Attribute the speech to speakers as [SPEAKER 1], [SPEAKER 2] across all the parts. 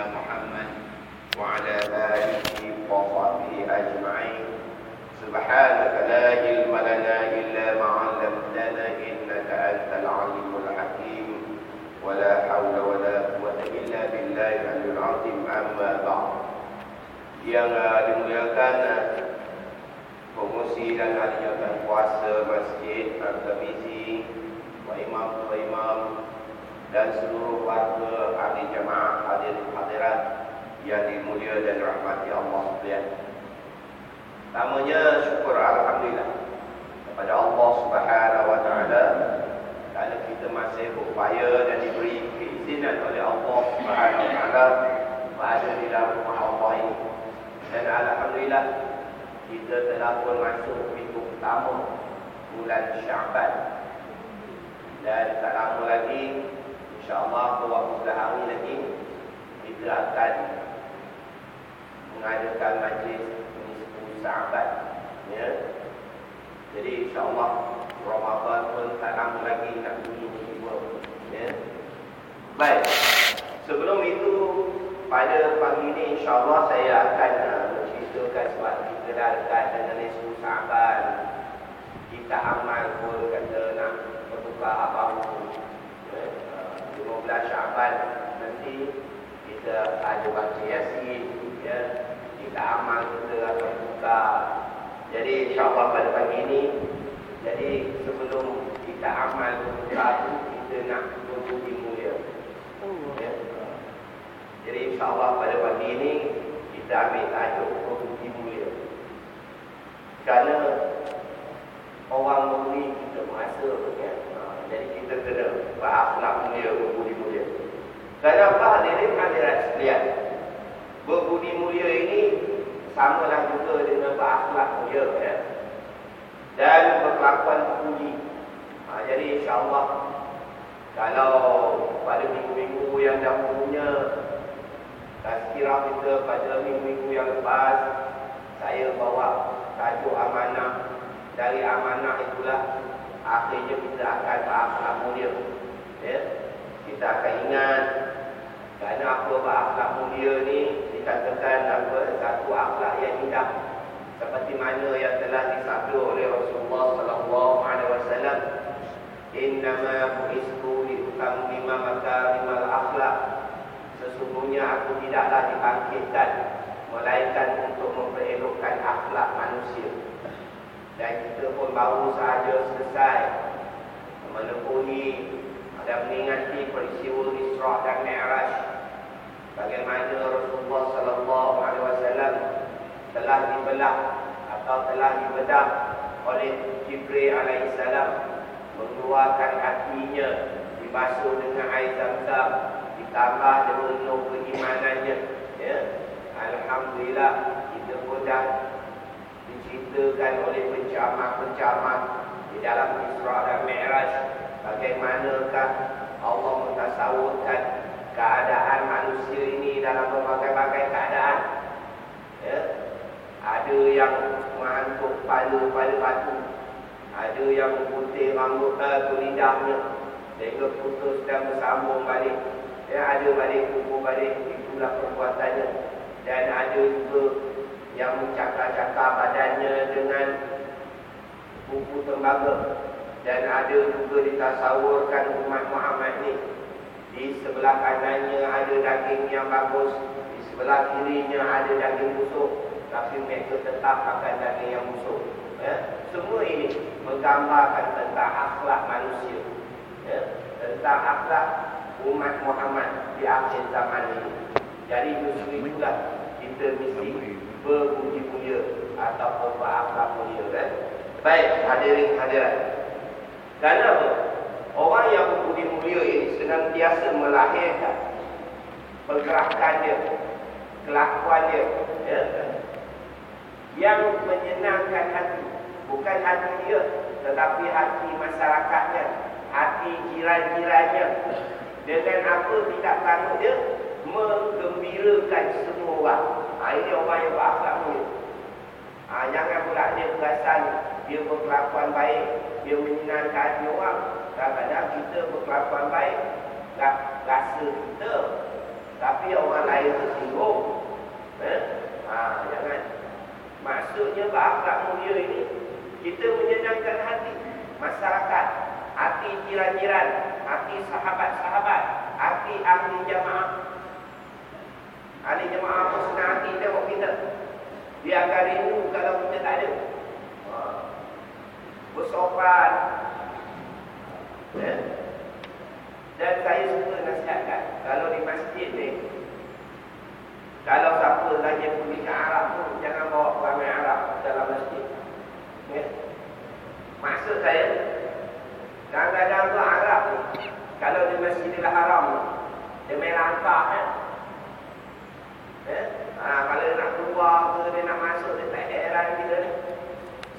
[SPEAKER 1] محمد وعلى آله وصحبه أجمعين سبحانك لا علم لنا إلا ما علمتنا إنك أنت العليم الحكيم ولا حول ولا قوة إلا بالله العلي العظيم أما بعد yang dimuliakan pengusi dan ahli kuasa masjid Al-Tabizi, Pak Imam, Pak Imam dan seluruh warga ahli jemaah hadirin hadirat yang dimulia dan rahmati Allah sekalian. Pertamanya syukur alhamdulillah kepada Allah Subhanahu wa taala kerana kita masih berupaya dan diberi keizinan oleh Allah Subhanahu wa taala berada di dalam rumah Allah ini. Dan alhamdulillah kita telah pun masuk minggu pertama bulan Syaban. Dan tak lama lagi InsyaAllah beberapa hari lagi kita akan mengadakan majlis ini 10 sahabat ya. Jadi insyaAllah Ramadan pun tak lama lagi nak bunyi tiba ya. Baik Sebelum itu pada pagi ini insyaAllah saya akan uh, menceritakan sebab kita dah dekat dengan 10 sahabat Kita amal pun kata nak berbuka apa-apa 15 Syaban nanti kita ada baca Yasin ya. Kita amal kita akan buka. Jadi insyaAllah pada pagi ini jadi sebelum kita amal buka itu kita nak berpuji mulia ya. jadi insyaAllah pada pagi ini kita ambil tajuk berpuji mulia kerana orang menguni kita merasa ya, jadi kita kena berakhlak mulia, berbudi mulia. Kenapa hadirin hadirat sekalian? Berbudi mulia ini samalah juga dengan berakhlak mulia ya. Dan berkelakuan puji. Ha, jadi insyaAllah kalau pada minggu-minggu yang dahulunya Tazkirah kita pada minggu-minggu yang lepas Saya bawa tajuk amanah Dari amanah itulah akhirnya kita akan berakhlak mulia. Ya? Kita akan ingat kerana apa berakhlak mulia ni dikatakan apa satu akhlak yang indah seperti mana yang telah disabda oleh Rasulullah sallallahu alaihi wasallam innama bu'istu li utammima makarimal akhlak sesungguhnya aku tidaklah dibangkitkan melainkan untuk memperelokkan akhlak manusia dan kita pun baru sahaja selesai. Menempuhi dan mengingati peristiwa Isra dan Mi'raj. Bagaimana Rasulullah sallallahu alaihi wasallam telah dibelah atau telah dibedah oleh Jibril alaihi salam mengeluarkan hatinya dibasuh dengan air zam-zam ditambah dengan nur keimanannya ya. Alhamdulillah kita pun dah diceritakan oleh pencamat-pencamat di dalam Isra dan Mi'raj bagaimanakah Allah mentasawurkan keadaan manusia ini dalam berbagai-bagai keadaan? Ya. Ada yang mengantuk pada pada batu. Ada yang putih rambut ke lidahnya sehingga putus dan bersambung balik. Ya ada balik kuku balik itulah perbuatannya. Dan ada juga yang mencakar-cakar badannya dengan buku tembaga dan ada juga ditasawurkan umat Muhammad ni di sebelah kanannya ada daging yang bagus di sebelah kirinya ada daging busuk tapi mereka tetap akan daging yang busuk ya? semua ini menggambarkan tentang akhlak manusia ya? tentang akhlak umat Muhammad di akhir zaman ini jadi justru itulah kita mesti berpuji mulia ataupun berakhlak mulia kan? Baik, hadirin hadirat. Kerana apa? Orang yang berpuji mulia ini senantiasa melahirkan pergerakan dia, kelakuan dia, ya? yang menyenangkan hati. Bukan hati dia, tetapi hati masyarakatnya, hati jiran-jirannya. Dengan apa tidak tanggung dia, menggembirakan semua orang. Ha, ini orang yang berakhlak mulia. Ha, jangan pula dia perasan dia berkelakuan baik, dia menyenangkan hati orang. Kadang-kadang kita berkelakuan baik, rasa kita Tapi orang lain tersinggung. Eh? Ha, jangan. Maksudnya berakhlak mulia ini, kita menyenangkan hati masyarakat, hati jiran-jiran, hati sahabat-sahabat, hati ahli jamaah. Ahli jamaah pun senang hati tengok kita. Dia akan rindu kalau kita tak ada. Ha. Bersopan. Eh? Dan saya suka nasihatkan, kalau di masjid ni, kalau siapa saja pergi ke Arab pun, jangan bawa ramai Arab dalam masjid. Ya? Maksud saya, kadang-kadang tu Arab kalau di Haram ni, dia main lantak kan? Ya? Ha, kalau dia nak keluar ke, dia nak masuk, dia tak heran kita ni.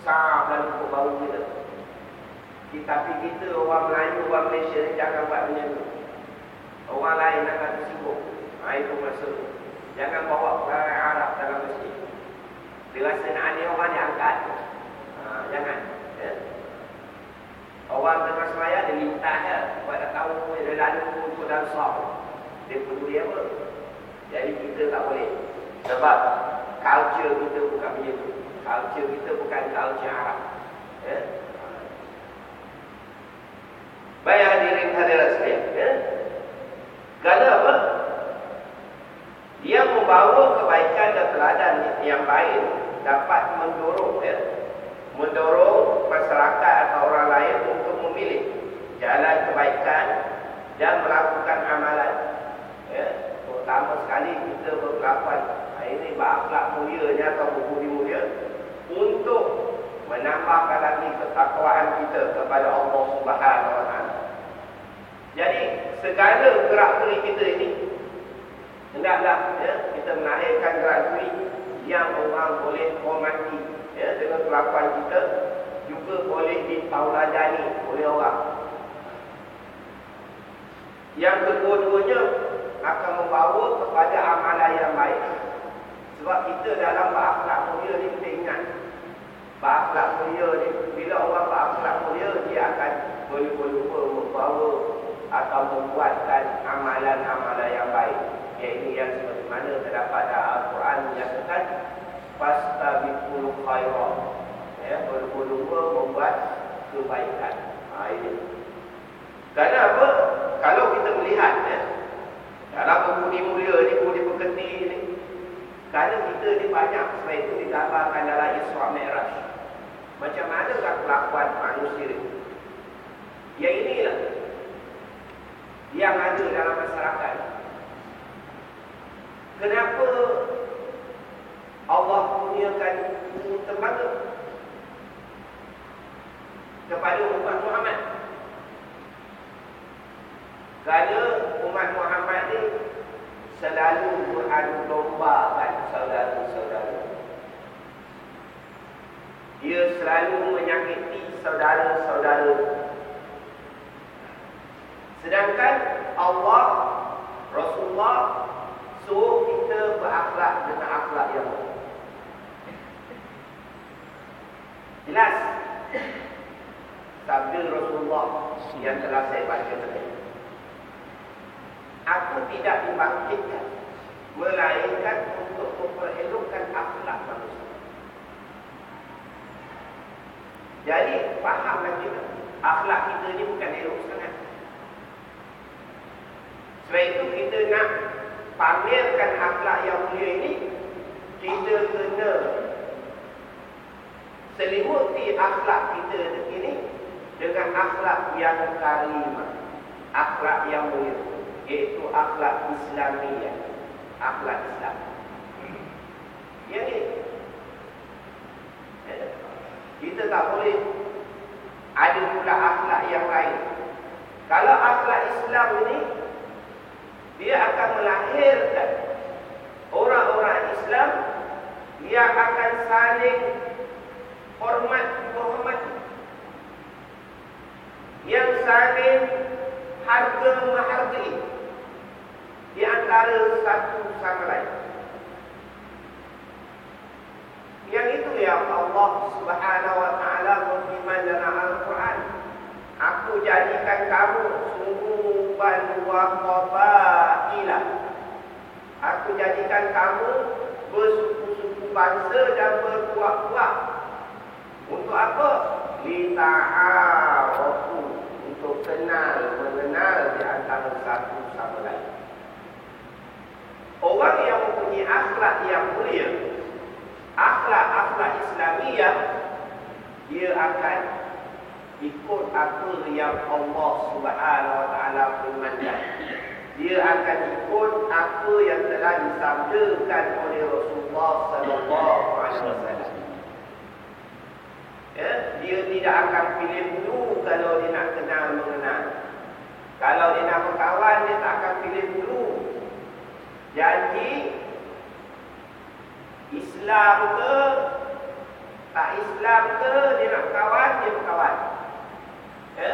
[SPEAKER 1] Sah dan cukup bau kita. Tapi kita orang Melayu, orang Malaysia ni jangan buat macam tu. Orang lain akan tersibuk. Ha, itu maksud Jangan bawa orang Arab dalam masjid. Dia rasa nak ada orang yang angkat. Ha, jangan. Ya. Orang tengah semaya dia minta je. Buat tahu dia lalu untuk dalam sahab. Dia peduli apa. Jadi kita tak boleh. Sebab culture kita bukan macam tu. Culture kita bukan culture Arab. Ya. Baik hadirin hadirat saya. Ya. Kerana apa? Dia membawa kebaikan dan teladan yang baik dapat mendorong ya, mendorong masyarakat atau orang lain untuk memilih jalan kebaikan dan melakukan amalan. Ya, terutama sekali kita berkelakuan ini berakhlak mulianya atau berbudi mulia untuk menambahkan lagi ketakwaan kita kepada Allah Subhanahu Taala. Jadi segala gerak geri kita ini hendaklah ya, kita melahirkan gerak geri yang orang boleh hormati ya, dengan kelakuan kita juga boleh ditauladani oleh orang. Yang kedua-duanya akan membawa kepada amalan yang baik. Sebab kita dalam berakhlak mulia ni kita ingat. Berakhlak mulia ni, bila orang berakhlak mulia, dia akan boleh-boleh membawa atau membuatkan amalan-amalan yang baik. Ya, yang seperti mana terdapat dalam Al-Quran menyatakan Fastabikul khairat Ya, berlumba membuat kebaikan ha, ini. Kerana apa? Kalau kita melihat ya, Dalam pembudi mulia ni, pembudi peketi ni. Kerana kita ni banyak Sebab itu digambarkan dalam Isra Mi'raj Macam mana kelakuan manusia ni? Yang inilah Yang ada dalam masyarakat. Kenapa Allah kurniakan terbangga kepada umat Muhammad? Kerana umat Muhammad ni selalu beradu domba kan saudara-saudara. Dia selalu menyakiti saudara-saudara. Sedangkan Allah, Rasulullah suruh kita berakhlak dengan akhlak yang baik. Jelas? Sabda Rasulullah yang telah saya baca tadi. Aku tidak dibangkitkan melainkan untuk memperelokkan akhlak manusia. Jadi fahamlah kita akhlak kita ni bukan elok sangat. Sebab itu kita nak pamerkan akhlak yang mulia ini kita kena selimuti akhlak kita ini dengan akhlak yang karimah akhlak yang mulia iaitu akhlak Islamiyah akhlak Islam. Yang ini kita tak boleh ada pula akhlak yang lain. Kalau akhlak Islam ini dia akan melahirkan orang-orang Islam yang akan saling hormat menghormat yang saling harga menghargai di antara satu sama lain yang itu yang Allah Subhanahu wa taala berfirman dalam Al-Quran aku jadikan kamu sungguh banu wa qabailah Aku jadikan kamu bersuku-suku bangsa dan berkuat-kuat. Untuk apa? Lita'arafu. Untuk kenal, mengenal di antara satu sama lain. Orang yang mempunyai akhlak yang mulia, akhlak-akhlak Islamiyah, dia akan ikut apa yang Allah Subhanahu Wa Taala firmankan. Dia akan ikut apa yang telah disabdakan oleh Rasulullah Sallallahu Alaihi Wasallam. Ya, dia tidak akan pilih dulu kalau dia nak kenal mengenal. Kalau dia nak berkawan, dia tak akan pilih dulu. Jadi Islam ke tak Islam ke dia nak kawan, dia berkawan. Ya?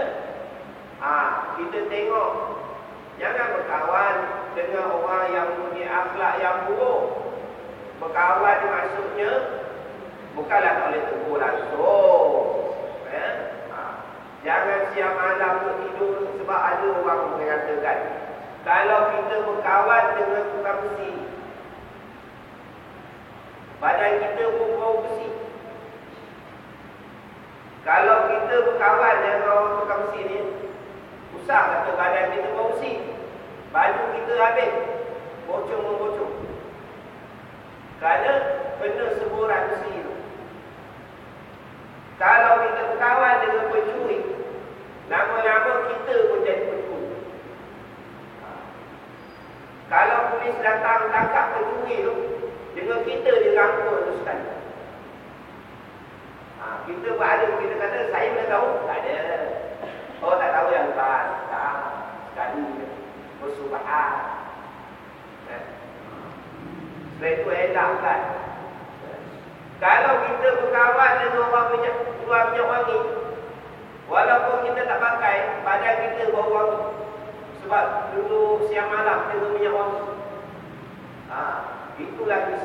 [SPEAKER 1] Ha, kita tengok jangan berkawan dengan orang yang punya akhlak yang buruk. Berkawan maksudnya bukanlah boleh tegur langsung. Ya? Ha. Jangan siap malam tidur sebab ada orang mengatakan kalau kita berkawan dengan tukang besi badan kita pun bau besi. Kalau kita berkawan dengan orang tukang besi ni usah kata badan kita bau besi. Baju kita habis. Bocong membocong. Kerana benda seburan besi tu. Kalau kita berkawan dengan pencuri, lama-lama kita pun jadi pencuri. Kalau polis datang tangkap pencuri tu, dengan kita dia rangkul tu sekali. Ha, kita berada, kita kata, saya boleh tahu? Tak ada. Oh, tak tahu yang lepas. Tak. Sekali. Bersubahat. Eh. Sebab itu elak kan. Kalau kita berkawan dengan orang minyak, jual minyak wangi, walaupun kita tak pakai, badan kita bau wangi. Sebab dulu siang malam kita minyak wangi. Ha, itu lagi.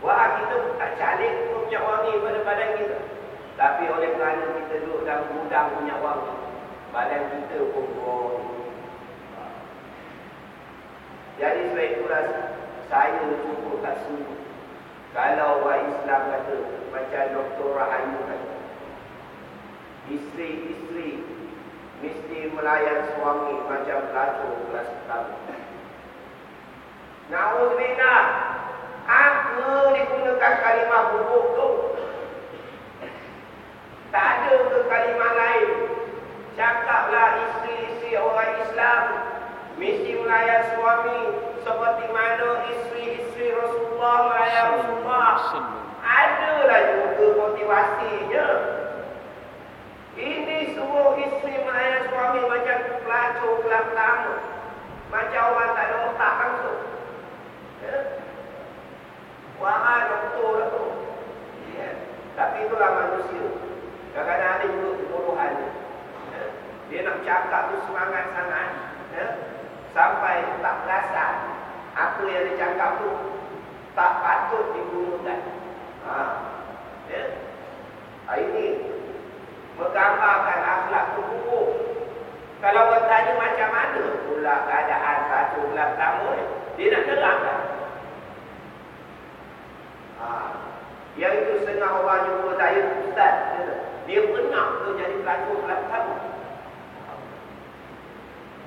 [SPEAKER 1] Wah, kita tak calik minyak wangi pada badan kita. Tapi oleh kerana kita duduk dalam gudang minyak wangi, badan kita pun bau. Jadi sebab itulah saya cukup tak sungguh kalau orang Islam kata macam Dr. Rahayu kata isteri-isteri mesti melayan suami macam pelacur kelas pertama. Na'udzubillah apa digunakan kalimah buruk tu? Tak ada ke kalimah lain. Cakaplah isteri-isteri orang Islam mesti melayan suami seperti mana isteri-isteri Rasulullah melayan Rasulullah. Adalah juga motivasinya. Ini semua isteri melayan suami macam pelacur kelas pertama. Macam orang tak ada otak langsung. Ya? Wahai doktor lah tu. Ya. Tapi itulah manusia. Kadang-kadang ada juga kebodohan. Ya. Dia nak cakap tu semangat sangat. Ya sampai tak perasan apa yang dia cakap tu tak patut digunakan. Ha. Ya. Ha, ini menggambarkan akhlak tu buruk. Kalau bertanya macam mana pula keadaan satu bulan pertama ni, dia nak terang tak? Ha. Yang itu setengah orang jumpa saya Ustaz. Dia pernah tu jadi pelacur bulan pertama.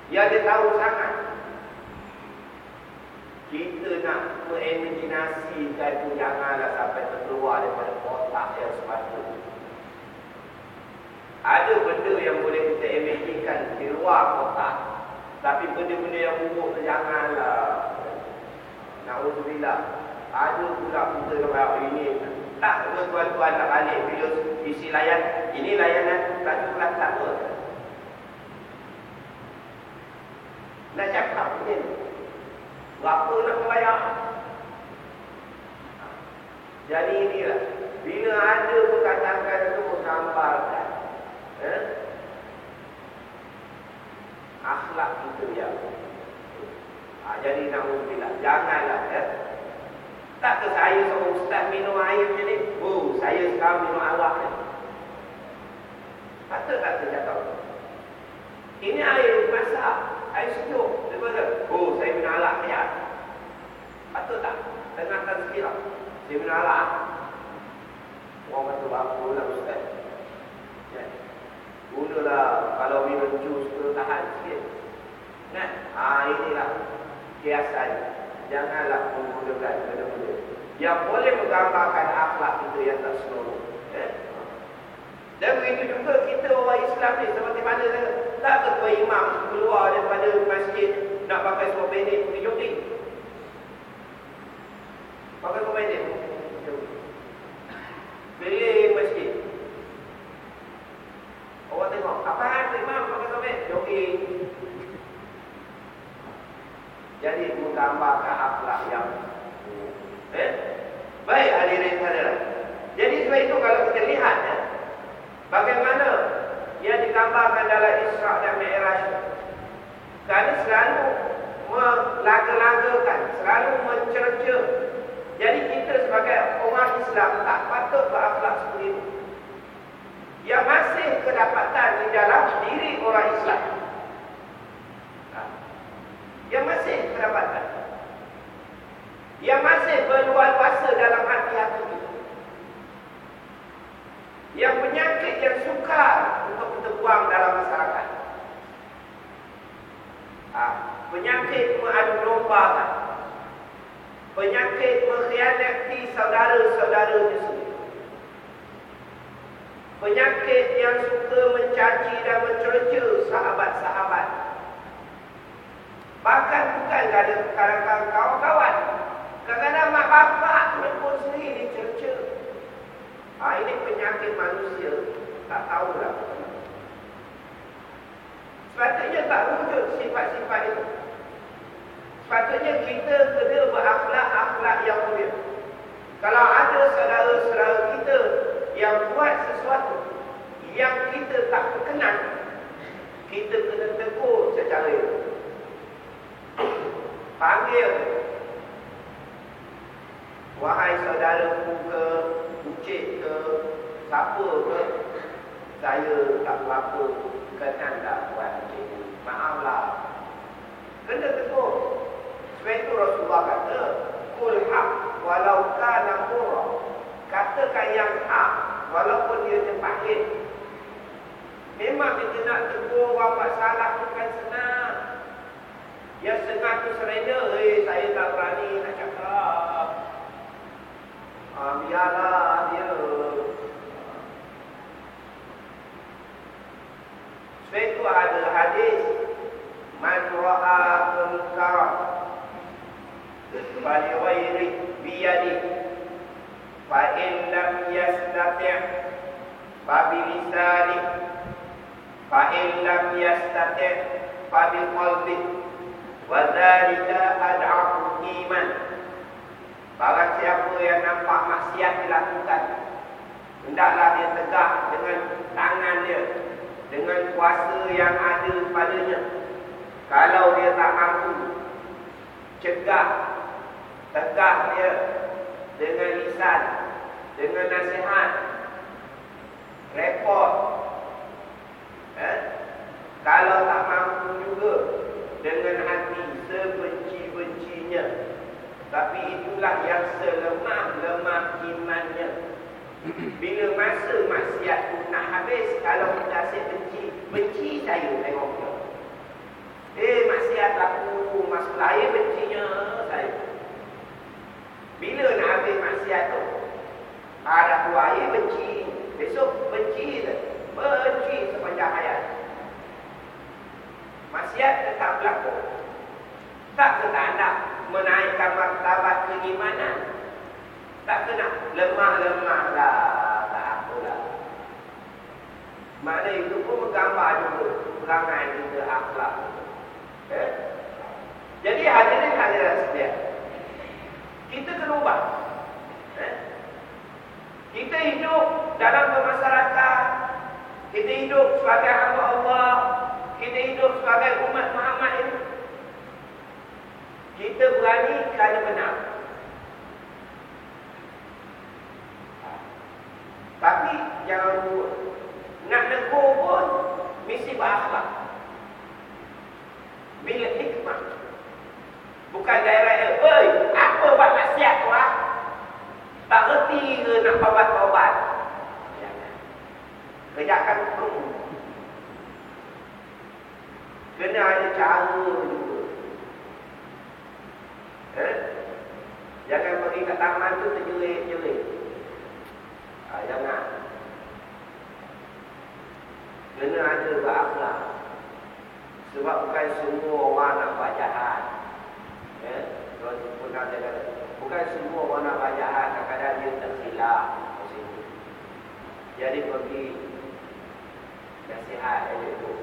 [SPEAKER 1] Yang dia tahu sangat kita nak mengimajinasikan itu janganlah sampai terkeluar daripada kotak yang sepatutnya. Ada benda yang boleh kita imajinkan di luar kotak. Tapi benda-benda yang buruk tu janganlah. Na'udzubillah. Ada pula kita kata ini. Tak, tuan-tuan tak balik. Bila isi layan, ini layanan satu kelas sama. Nak cakap ni. Berapa nak membayar? Jadi inilah. Bila ada perkataan itu menggambarkan. Eh? Akhlak itu ya. Ha, jadi nak bilang. Janganlah. Eh? Tak ke saya seorang ustaz minum air ni? Oh, saya sekarang minum awak ni. Patut tak saya cakap? Ini air masak. Air sejuk. Kata, oh saya minum alak ya. Patut tak? Tengah tazkirah. Saya minum alak. Orang kata, apa lah Ustaz? Ya. Gunalah kalau minum jus tu tahan sikit. Kan? Ha, inilah kiasan. Janganlah menggunakan benda-benda. Yang boleh menggambarkan akhlak kita yang tak senonoh. Eh? Dan begitu juga kita orang Islam ni seperti mana tak ketua imam keluar daripada masjid nak pakai sebuah pendek pergi jogging. Pakai sebuah pendek. Pilih masjid. Orang tengok, apa hal imam pakai sebuah pendek? Jogging. Jadi menggambarkan akhlak yang eh? Baik hadirin hadirat. Jadi sebab itu kalau kita lihat ya, Bagaimana yang digambarkan dalam Isra dan Mi'raj Kerana selalu melaga-lagakan, selalu mencerca Jadi kita sebagai orang Islam tak patut berakhlak seperti itu Yang masih kedapatan di dalam diri orang Islam ha. Yang masih kedapatan Yang masih berluar kuasa dalam hati-hati kita yang penyakit yang sukar untuk kita buang dalam masyarakat. Ha, penyakit mengadu domba kan. Penyakit mengkhianati saudara-saudara sendiri. Penyakit yang suka mencaci dan mencerca sahabat-sahabat. Bahkan bukan ada kadang-kadang kawan-kawan. Kadang-kadang mak bapak pun sendiri dicerca. Ha, ini penyakit manusia. Tak tahulah. Sepatutnya tak wujud sifat-sifat itu. Sepatutnya kita kena berakhlak-akhlak yang mulia. Kalau ada saudara-saudara kita yang buat sesuatu yang kita tak berkenan, kita kena tegur secara itu. Panggil. Wahai saudaraku ke Ucik ke Siapa ke Saya tak apa-apa Kenan tak buat macam ni. Maaflah. Kena tegur. Sebab itu Rasulullah kata Kul haq Walau kana murah Katakan yang hak Walaupun dia terpahit Memang kita nak tegur Bapak salah bukan senang. Yang senang tu serena. Eh saya tak berani nak cakap Sebab itu ada hadis Man ra'a munkara Bali wairi biyadi Fa in lam yastati' Fa bilisani Fa in lam yastati' Fa biqalbi Wa dhalika ad'afu iman Barang siapa yang nampak maksiat dilakukan Hendaklah dia tegak dengan tangan dia Dengan kuasa yang ada padanya. Kalau dia tak mampu Cegah Tegak dia Dengan lisan Dengan nasihat Report eh? Kalau tak mampu juga Dengan hati sebenci-bencinya tapi itulah yang selemah-lemah imannya. Bila masa maksiat tu nak habis, kalau kita asyik benci, benci saya tengok dia. Eh, maksiat aku masuk air bencinya saya. Bila nak habis maksiat tu? Ada air benci. Besok benci je. Benci sepanjang hayat. Maksiat tetap berlaku. Tak nak menaikkan martabat keimanan. Tak kena lemah-lemah lah. Tak apalah. Mana itu pun menggambar juga perangai kita akhlak. Eh? Jadi hadirin hadirat sedia. Kita kena ubah. Eh? Kita hidup dalam bermasyarakat. Kita hidup sebagai hamba Allah. Kita hidup sebagai umat Muhammad ini. Kita berani kerana benar. Tapi jangan buat. Nak negur pun mesti berakhlak. Bila Bukan daerah dia. Hei, apa buat maksiat tu lah? Tak reti ke nak taubat-taubat? Kerjakan perlu. Kena ada cara juga. Jangan pergi ke taman tu terjerit-jerit. Ha, jangan. Kena ada berakhlak. Sebab bukan semua orang nak buat jahat. Ya? Bukan semua orang nak buat jahat. Kadang-kadang dia tersilap. Jadi pergi nasihat dia tu.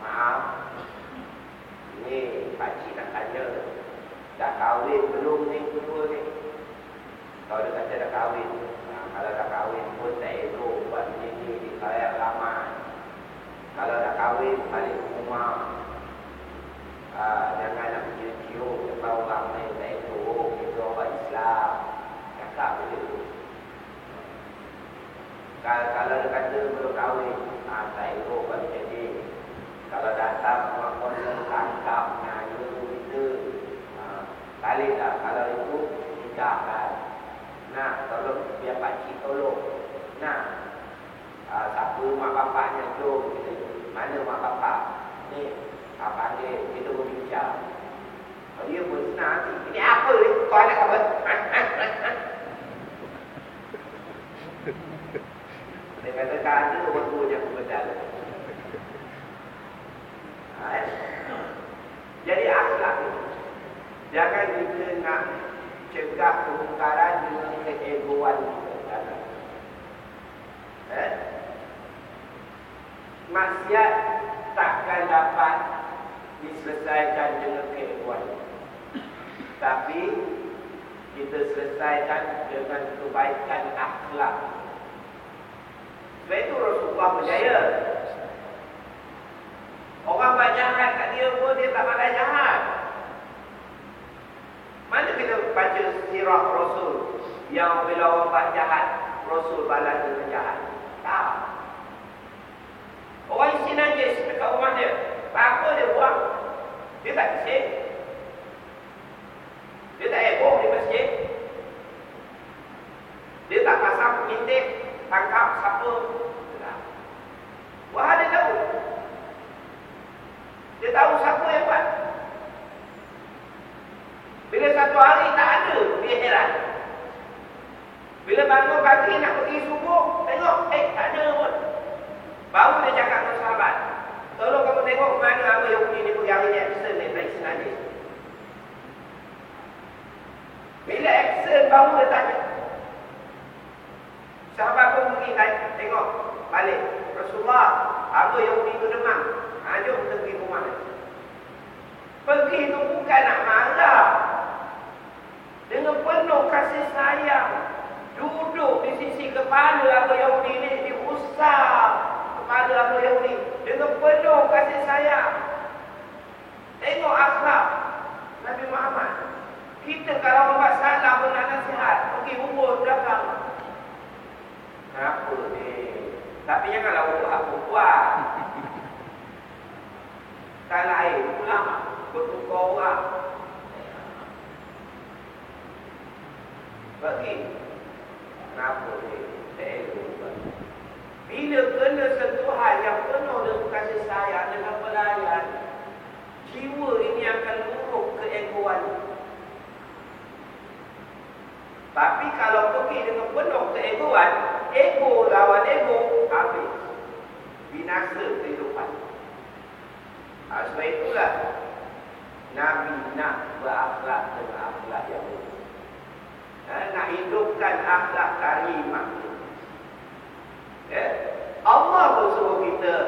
[SPEAKER 1] Maaf. Ini pakcik nak tanya. Dah kahwin belum ni kedua ni? Kalau dia kata dah kahwin. Nah, kalau dah kahwin pun tak elok buat ni ni di kayak lama. Kalau dah kahwin balik rumah. Ah, jangan nak pergi cium depan orang lain tak elok. Itu orang Islam. Cakap begitu. Kalau, kalau dia kata belum kahwin, ah, tak elok balik jadi. Kalau datang, orang pun tangkapnya Ah, kali tak, kalau itu, tidak kan. Nah, tolong, biar pakcik tolong. Nah, ah, siapa mak bapaknya tu, kita mana mak bapak? Ni, apa panggil, kita berbincang. Oh, dia pun senang. Ini apa ni? Kau anak apa? Dia kata, tak ada orang tua yang berdalam. Jadi akhlak ni. Jangan kita nak cegah kemungkaran dengan keegoan kita. Eh? Maksiat takkan dapat diselesaikan dengan keegoan. Tapi kita selesaikan dengan kebaikan akhlak. Sebab itu Rasulullah berjaya. Orang buat jahat kat dia pun dia tak pandai jahat. Mana kita baca sirah Rasul yang bila orang buat jahat, Rasul balas dengan jahat? Tak. Orang isi najis dekat rumah dia. Apa dia buang? Dia tak kesih. Dia tak heboh di masjid. Dia tak pasang pengintip, tangkap siapa. Kita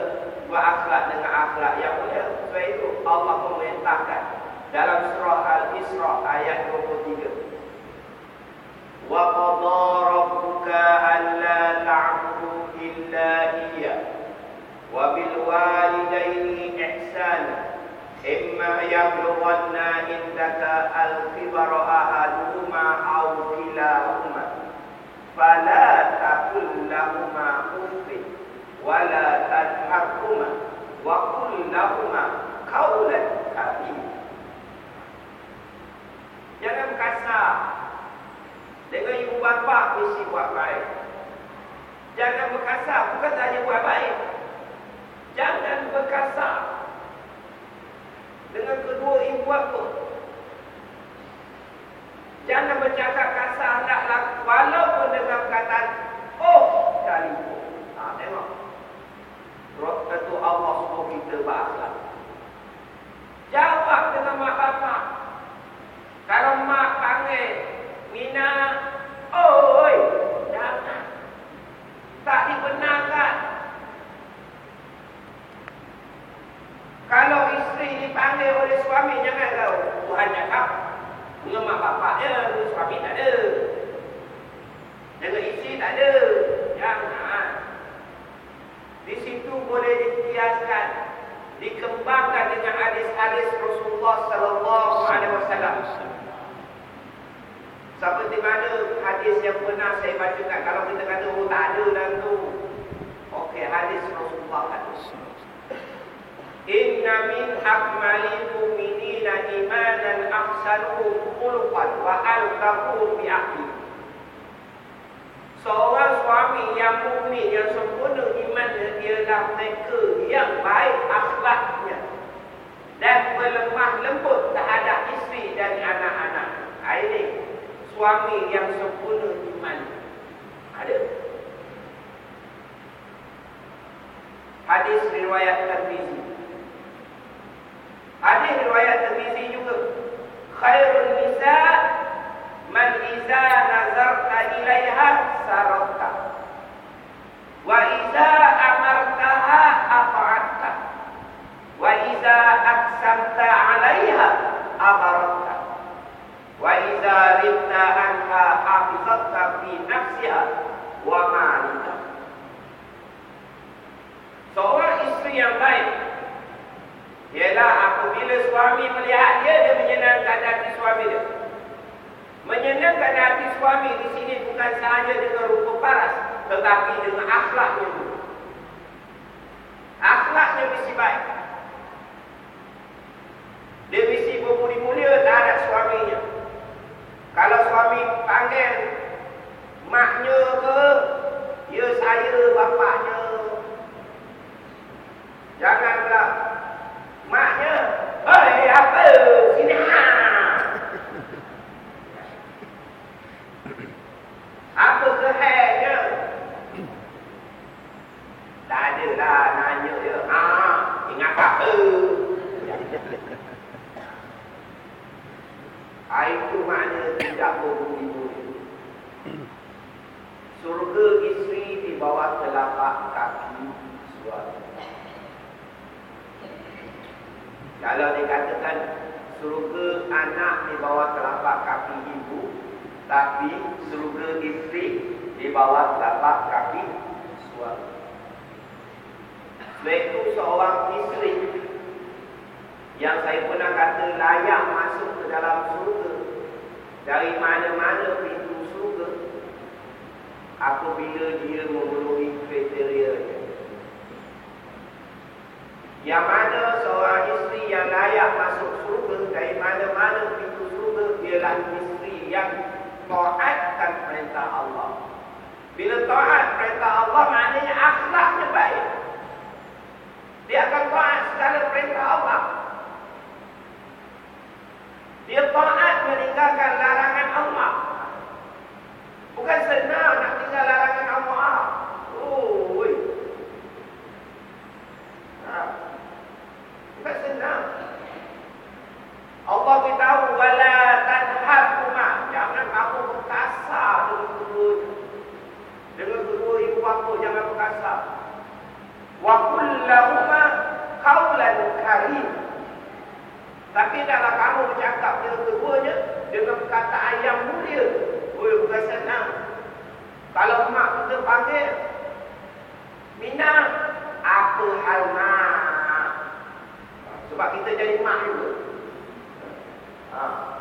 [SPEAKER 1] berakhlak dengan akhlak yang mulia. Sebab itu Allah memerintahkan dalam surah Al-Isra ayat 23. Wa qadha rabbuka alla ta'budu illa iyyah wa bil walidayni ihsana imma yablughanna indaka al-kibara ahaduhuma aw kilahuma fala taqul lahumā uff wala tadhakuma wa qul lahumma qawlan karim jangan kasar. Dengan ibu bapa mesti buat baik. Jangan berkasar. Bukan saja buat baik. Jangan berkasar. Dengan kedua ibu bapa. Jangan bercakap kasar. Hendaklah walaupun dengan perkataan oh dari ha, ah, tengok. Roh tentu Allah suruh kita berakhlak. Jawab dengan mak bapak. Kalau mak panggil Mina, oi, jangan. Tak dibenarkan. Kalau isteri dipanggil oleh suami, jangan tahu. Tuhan cakap, dengan mak bapak dia, suami tak ada. Dengan isteri tak ada. Jangan. Di situ boleh dikiaskan, dikembangkan dengan hadis-hadis Rasulullah sallallahu alaihi wasallam. Seperti mana hadis yang pernah saya bacakan kalau kita kata oh tak ada dalam tu. Okey, hadis Rasulullah hadis. Inna min akmalil mu'minina imanan ahsanuhum khuluqan wa alqahum bi aqli. Seorang suami yang mukmin yang sempurna imannya ialah mereka yang baik akhlaknya dan berlemah lembut terhadap isteri dan anak-anak. Ini suami yang sempurna iman. Ada. Hadis riwayat Tirmizi. Hadis riwayat Tirmizi juga. Khairun nisa man iza nazarta ilaiha sarauta. Wa iza amartaha ata'atta. Wa iza aksamta alaiha abaratta. Wa iza ridna anha hafizatka fi nafsiha wa ma'alika. Seorang isteri yang baik ialah apabila suami melihat dia, dia menyenangkan hati suami dia. Menyenangkan hati suami di sini bukan sahaja dengan rupa paras, tetapi dengan akhlaknya. Akhlaknya mesti baik. Dia mesti berbudi mulia terhadap suaminya. Kalau suami panggil maknya ke, ya saya bapaknya. Janganlah maknya, hei apa, sini ha. Apa kehainya? Tak ada lah nanya dia. Ha, ingat apa? Ha, itu makna tidak berbudi-budi. Surga isteri di bawah telapak kaki suami. Kalau dikatakan surga anak di bawah telapak kaki ibu, tapi surga isteri di bawah telapak kaki suami. Sebab itu seorang isteri yang saya pernah kata layak masuk ke dalam surga dari mana-mana pintu surga apabila dia memenuhi kriteria yang mana seorang isteri yang layak masuk surga dari mana-mana pintu surga ialah isteri yang taatkan perintah Allah bila taat perintah Allah maknanya akhlaknya baik dia akan taat segala perintah Allah dia taat meninggalkan larangan Allah. Bukan senang nak tinggal larangan Allah. Oi. Ha. Bukan senang. Allah beritahu wala tanharhuma. Jangan kamu berkasar dengan kedua dengan kedua ibu bapa jangan berkasar. Wa kullahuma qawlan karim. Tapi dalam kamu bercakap dengan keduanya dengan perkataan yang mulia. Oh, bukan senang. Kalau mak kita panggil, Mina, apa hal mak? Sebab kita jadi mak juga. Ha.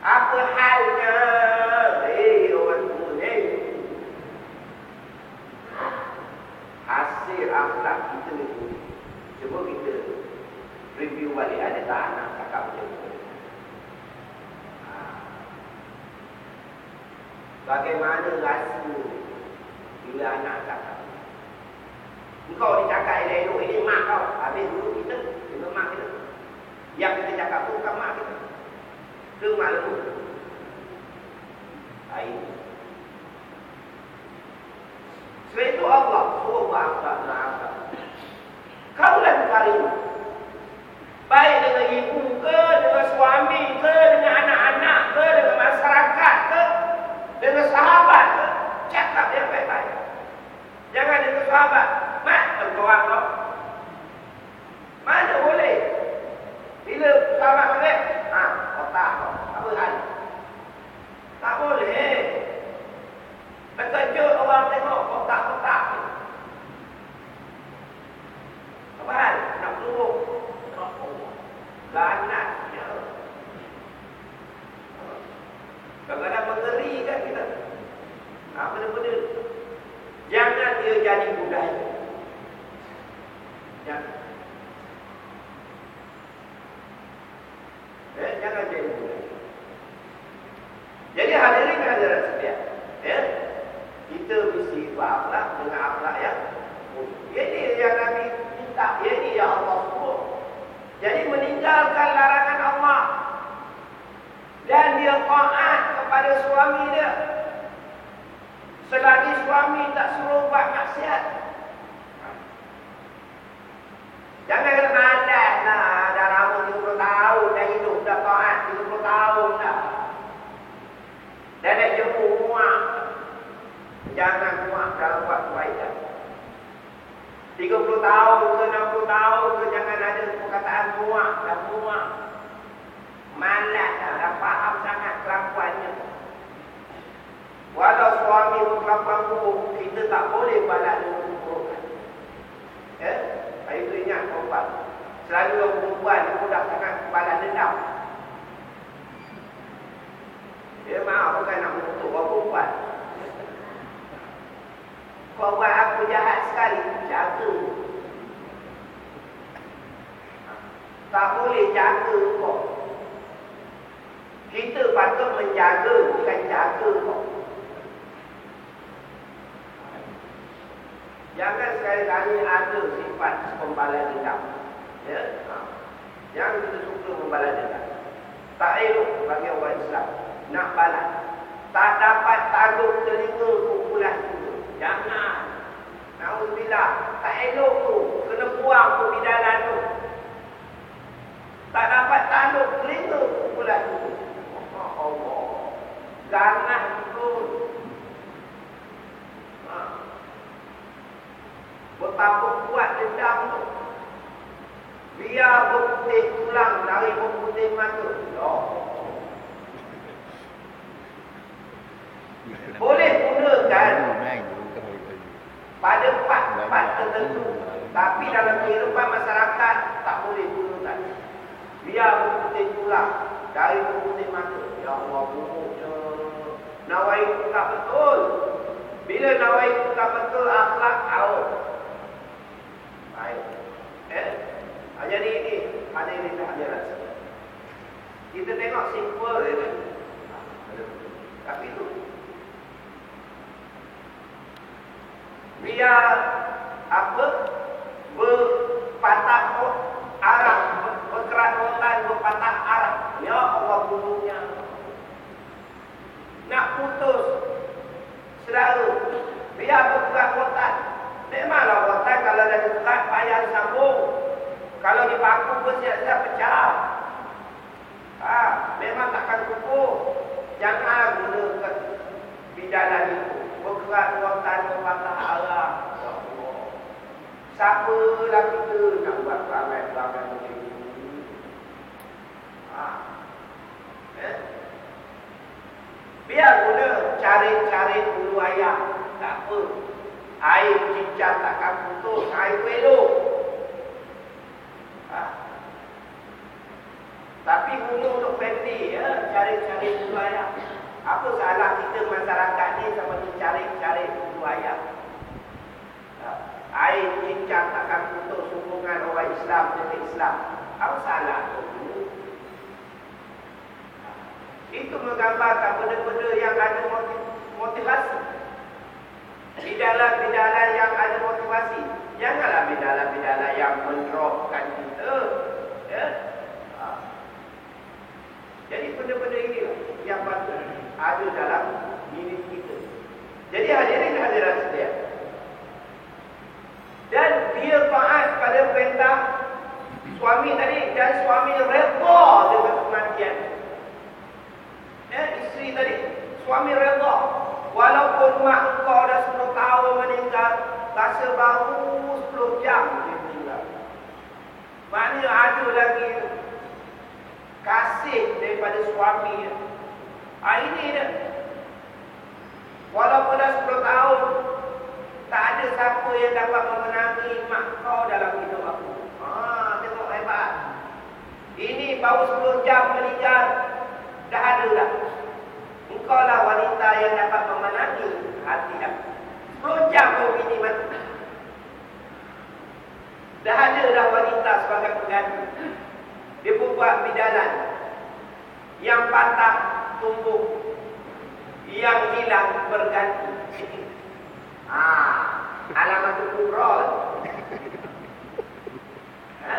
[SPEAKER 1] Apa halnya? Eh, orang ni. Hasil akhlak kita ni. Cuba kita review balik ada tak anak cakap macam tu. Ha. Bagaimana rasa bila anak cakap. Engkau dicakap elok ini mak kau. Habis dulu kita, kita mak kita. Yang kita cakap tu bukan mak kita. Ke mak lebu. Air. Sebab itu Allah suruh berakhlak dan akhlak. Kaulah karim. Baik dengan ibu ke, dengan suami ke, dengan anak-anak ke, dengan masyarakat ke, dengan sahabat ke, cakap yang baik-baik. Jangan dengan sahabat. Mat, terkuat kau. Mana boleh? Bila sahabat boleh? Ha, otak kau. Apa hal? Tak boleh. Berkejut orang tengok otak-otak. Apa hal? Nak peluk. Lanatnya. Kadang-kadang mengeri kan kita. Apa benda-benda. Jangan dia jadi budaya. Jangan. Eh, jangan jadi budaya. Jadi hadirin hadirat setia. Eh, kita mesti berakhlak dengan akhlak yang ini yang Nabi minta. Ini yang Allah suruh. Jadi meninggalkan larangan Allah. Dan dia taat kepada suami dia. Selagi suami tak suruh buat maksiat. Jangan kena malas lah. Dah lama 30 tahun dah hidup. Dah taat 30 tahun dah. Dah nak jemur muak. Jangan muak dalam buat kebaikan. 30 tahun ke 60 tahun ke jangan ada perkataan muak dan muak. Malas dah. Dah faham sangat kelakuannya. Walau suami berkelakuan buruk, kita tak boleh balas dengan keburukan. Ya? Itu ingat perempuan. Selalu perempuan dia mudah sangat balas dendam. Ya maaf bukan nak mengutuk orang perempuan. Kau buat aku jahat sekali, jaga. Tak boleh jaga kau. Kita patut menjaga, bukan jaga kau. Jangan sekali-kali ada sifat pembalas dendam. Ya? Ha. Jangan kita suka membalas dendam. Tak elok bagi orang Islam. Nak balas. Tak dapat tanggung telinga kumpulan itu. Jangan. Nauzubillah. Tak elok tu. Kena buang tu di dalam tu. Tak dapat tanggung telinga kumpulan itu. Oh, Allah. Ganas itu. Ha. Betapa kuat dendam tu. Biar berputih tulang dari berputih mata. Oh. Boleh gunakan pada part-part tertentu. Tapi dalam kehidupan masyarakat tak boleh gunakan. Biar berputih tulang dari berputih mata. Ya Allah, buruknya. Nawai itu tak betul. Bila nawai itu tak betul, akhlak out. Baik. Eh? Jadi ini, ada ini tak ada rasa. Kita tengok simple je kan. Tapi itu. Biar apa? Berpatah arah. Berkerat rotan, berpatah arah. Ya Allah buruknya. Nak putus. Saudara. Biar berkerat rotan. Memanglah rotan kalau dah dekat payah sambung. Kalau dipaku pun siap-siap pecah. Ha, memang takkan kukuh. Jangan gunakan bidanan itu. Berkerat rotan berpatah arah. Ya Allah. Siapa lah kita nak buat ramai-ramai macam itu? Ha. Eh? Biar guna cari-cari bulu ayam. Tak apa. Air cincang takkan putus. Air peluk. Ha. Tapi guna untuk family ya. Cari-cari bulu ayam. Apa salah kita masyarakat ni sama cari-cari bulu ayam? Air cincang takkan putus hubungan orang Islam dengan Islam. Apa salah tu? Itu menggambarkan benda-benda yang ada motivasi. Bidalah-bidalah yang ada motivasi. Janganlah bidalah-bidalah yang mendropkan kita. Ya? Jadi benda-benda ini yang patut ada dalam diri kita. Jadi hadirin hadirat sekalian. Dan dia taat pada perintah suami tadi dan suami redha dengan kematian. Ya, isteri tadi suami redha walaupun mak kau dah 10 tahun meninggal rasa baru 10 jam dia meninggal. Maknanya ada lagi suami. Ha, ini dia. Walaupun dah 10 tahun tak ada siapa yang dapat memenangi mak kau dalam hidup aku. Ha, tengok hebat. Ini baru 10 jam meninggal. Dah ada dah. Engkau lah wanita yang dapat memenangi hati aku. 10 jam kau bini mati. Dah ada dah wanita sebagai pengganti. Dia pun buat bidanan. Yang patah tumbuh. Yang hilang berganti. Ah, alamat kubra. Ha?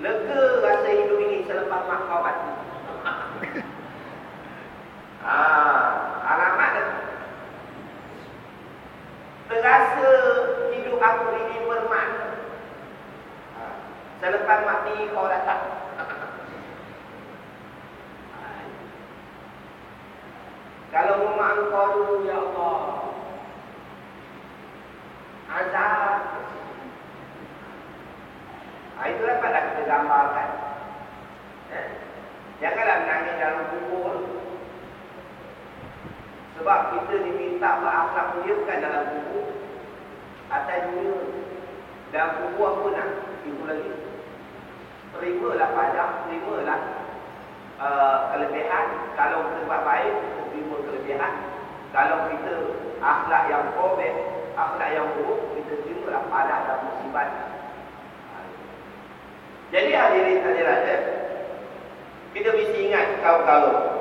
[SPEAKER 1] Lega rasa hidup ini selepas mati. Ah, alamat. Terasa hidup aku ini bermakna. Ah, selepas mati kau datang. Kalau rumah engkau Ya Allah. Azab. Ha, itulah pada kita gambarkan. Eh? Janganlah menangis dalam kubur. Sebab kita diminta berakhlak mulia bukan dalam kubur. Atas dunia. Dan kubur apa nak? Itu lagi. Terimalah padam, terimalah uh, kelebihan. Kalau kita buat baik, terima kelebihan. Kalau kita akhlak yang probek, akhlak yang buruk, kita terima lah pada dan musibat. Jadi hadirin hadirat ya, kita mesti ingat kau-kau.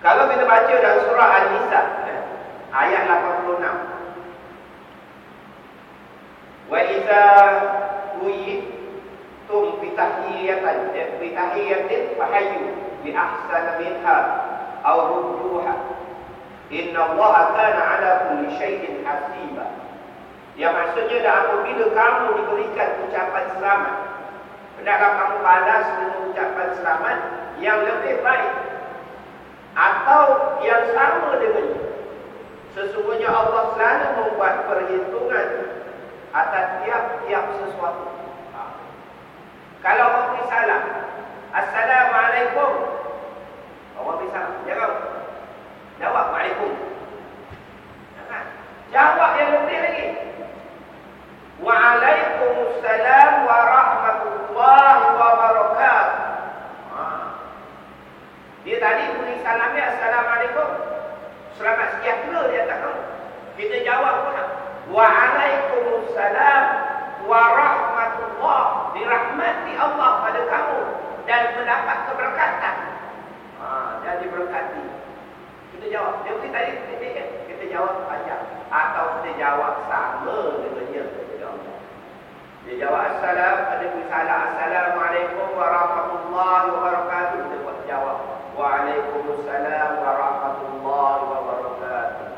[SPEAKER 1] Kalau kita baca dalam surah An-Nisa ya, ayat 86. Wa idza tum bitahiyatan bitahiyatin fahayyu ahsana minha aw rudduha inna allaha kana ala kulli shay'in hasiba yang maksudnya dah apabila kamu diberikan ucapan selamat hendaklah kamu balas dengan ucapan selamat yang lebih baik? Atau yang sama dengannya? Sesungguhnya Allah selalu membuat perhitungan atas tiap-tiap sesuatu. Kalau orang salam, Assalamualaikum. Orang beri salam, jawab. Jawab, Waalaikum. Jawab yang lebih lagi. Waalaikumsalam warahmatullahi wabarakatuh. Ha. Dia tadi beri salamnya Assalamualaikum. Selamat sejahtera dia tak tahu. Kita jawab pula. Waalaikumsalam warahmatullah dirahmati Allah pada kamu dan mendapat keberkatan. Ha, dan diberkati. Kita jawab. Dia mesti tadi kita, kita jawab panjang atau kita jawab sama dengannya. Dia jawab assalam, ada pun salah assalamualaikum warahmatullahi wabarakatuh. Kita buat jawab waalaikumsalam warahmatullahi wabarakatuh.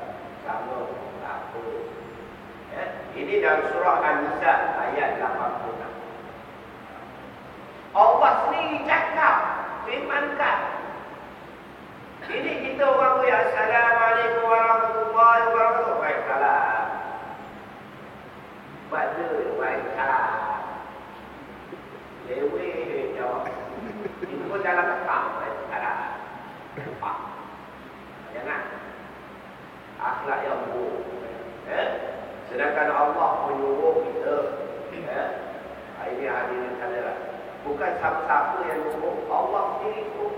[SPEAKER 1] Sama apa? Ya, ini dalam surah An-Nisa ayat 86. Allah sendiri cakap, firmankan. Ini kita orang tu ya Assalamualaikum warahmatullahi wabarakatuh. Baik salam. Baca baik salam. Lewe jawab. Ini pun dalam tekam baik salam. Pak. Jangan. Akhlak yang buruk. Eh? Sedangkan Allah menyuruh kita. Eh? Ini hadirin hadirat. Bukan siapa-siapa yang suruh. Allah sendiri suruh.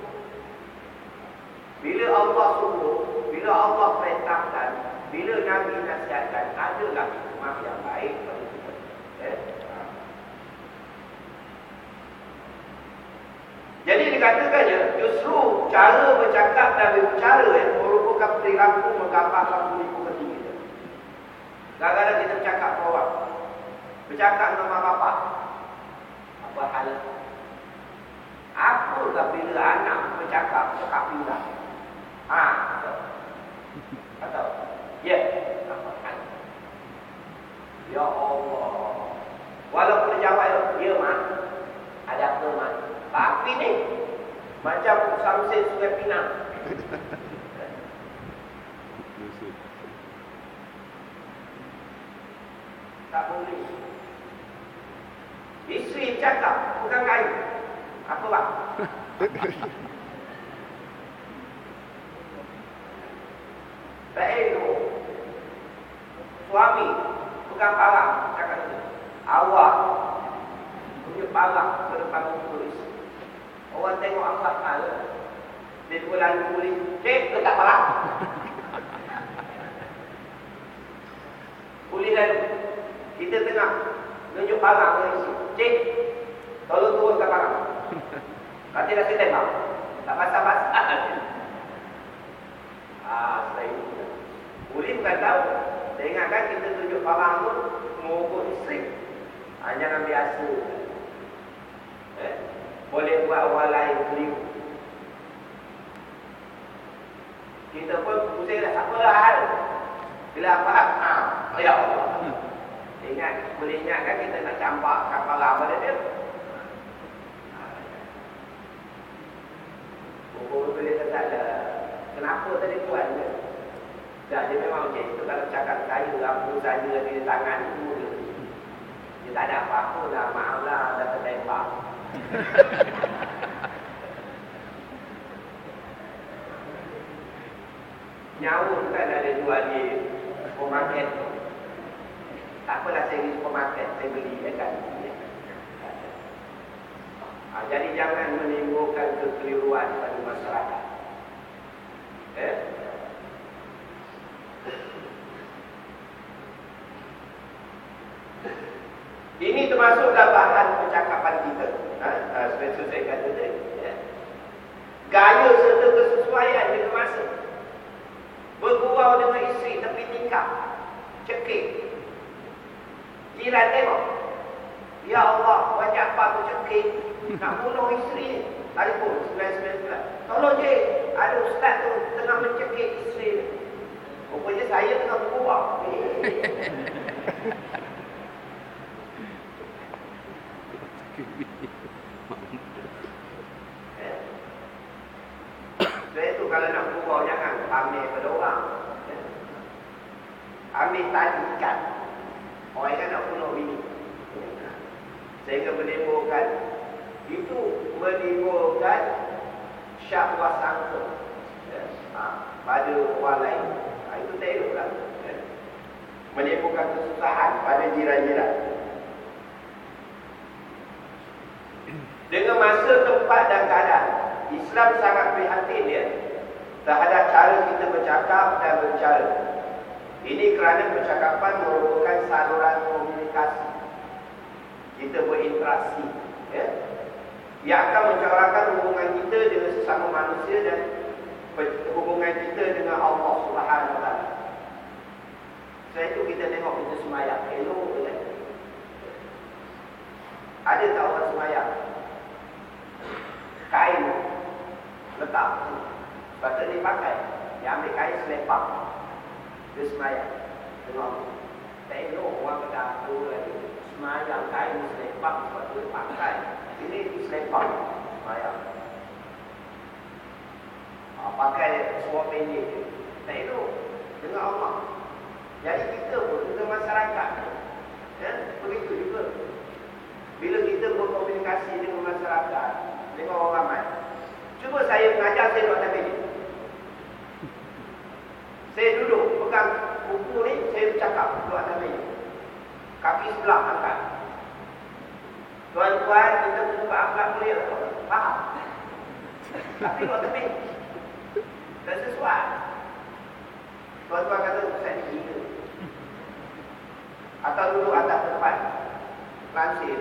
[SPEAKER 1] Bila Allah suruh, bila Allah perintahkan, bila Nabi nasihatkan, adalah hikmah yang baik pada kita. Eh? Jadi dikatakannya justru cara bercakap dan berbicara ya, merupakan perilaku menggambarkan budi pekerti kita. Kadang-kadang kita bercakap orang. Bercakap dengan mak bapak. Apa hal? Apakah bila anak bercakap, cakap pindah? Ha, atau? Ya, apa hal? Ya Allah. Walaupun dia jawab, ya mak. Ada apa mak? Tapi ni, macam Samsin Sungai Pinang. tak boleh. Isteri cakap, bukan kayu. Apa bang? tak elok. Suami, bukan parang. Cakap itu. Awak, punya parang ke depan tulis. Orang tengok awak hal. Dia dua lalu tulis. Cik, ke tak parang? Boleh lalu. Kita tengah tunjuk parang ke isi. Cik, tolong turunkan parang. Nanti dah saya tembak. Tak pasal-pasal. Ah, saya ini. Boleh bukan tahu. Saya ingatkan kita tunjuk parang pun mengukur isteri. Ah, jangan biasa. Eh? Boleh buat orang lain keliru. Kita pun pusing dah. Apa hal? Bila apa? Ah, ya Allah. Ingat, boleh ingat kan kita nak campak kapal pada dia. Oh, boleh tak ada. Kenapa tadi tuan dia? Tak, dia memang macam itu. Kalau cakap saya, lampu saja di tangan itu. Dia, dia tak ada apa-apa lah. Maaf lah, dah tertembak. Nyawa kan ada jual di supermarket tu. Apalah saya pergi supermarket, saya beli dekat sini. Ha, jadi jangan menimbulkan kekeliruan pada masyarakat. Eh? Ini termasuklah bahan percakapan kita. Ha, ha, seperti saya kata tadi. Ya. Gaya serta kesesuaian dengan masa. Bergurau dengan isteri tepi tingkap. Cekik. Jiran tengok. Ya Allah, wajah apa tu cekik. Nak bunuh isteri ni. Telefon 999. Tolong je, ada ustaz tu tengah mencekik isteri ni. Rupanya saya tengah bergurau. Saya tu kalau nak bergurau jangan ambil pada orang. Ambil tadi ikan. Orang ikan nak bunuh bini. Sehingga menimbulkan itu menimbulkan syahwat sangka ya, ha, pada orang lain. Ha, itu tak elok lah. Ya. Menimbulkan kesusahan pada jiran-jiran. Dengan masa, tempat dan keadaan. Islam sangat prihatin ya terhadap cara kita bercakap dan berbicara. Ini kerana percakapan merupakan saluran komunikasi. Kita berinteraksi. Ya? Yang akan mencerahkan hubungan kita dengan sesama manusia dan hubungan kita dengan Allah Subhanahu Taala. Sebab itu kita tengok kita semayang. Elok ya? Ada tak orang semayang? Kain. Letak Patut dia pakai. Dia ambil kain selepak Dia semayang. Tengok. Tak elok orang kata aku lagi. Semayang kain selepak Sebab tu dia pakai. Ini selepak Semayang. Ha, Pakai suap pendek Tak elok Dengan Allah Jadi kita pun Dengan masyarakat ya? Begitu juga Bila kita berkomunikasi dengan masyarakat Dengan orang ramai Cuba saya mengajar saya atas meja. Saya duduk pegang buku ni, saya bercakap atas meja. Kaki sebelah angkat. Tuan-tuan, kita buka akhlak mulia tak Faham? Tapi atas meja. Dan sesuai. Tuan-tuan kata, saya gila. Atau duduk atas tempat. Lansir.